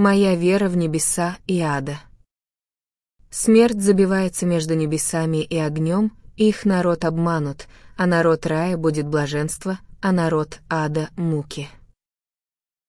моя вера в небеса и ада. Смерть забивается между небесами и огнем, и их народ обманут, а народ рая будет блаженство, а народ ада — муки.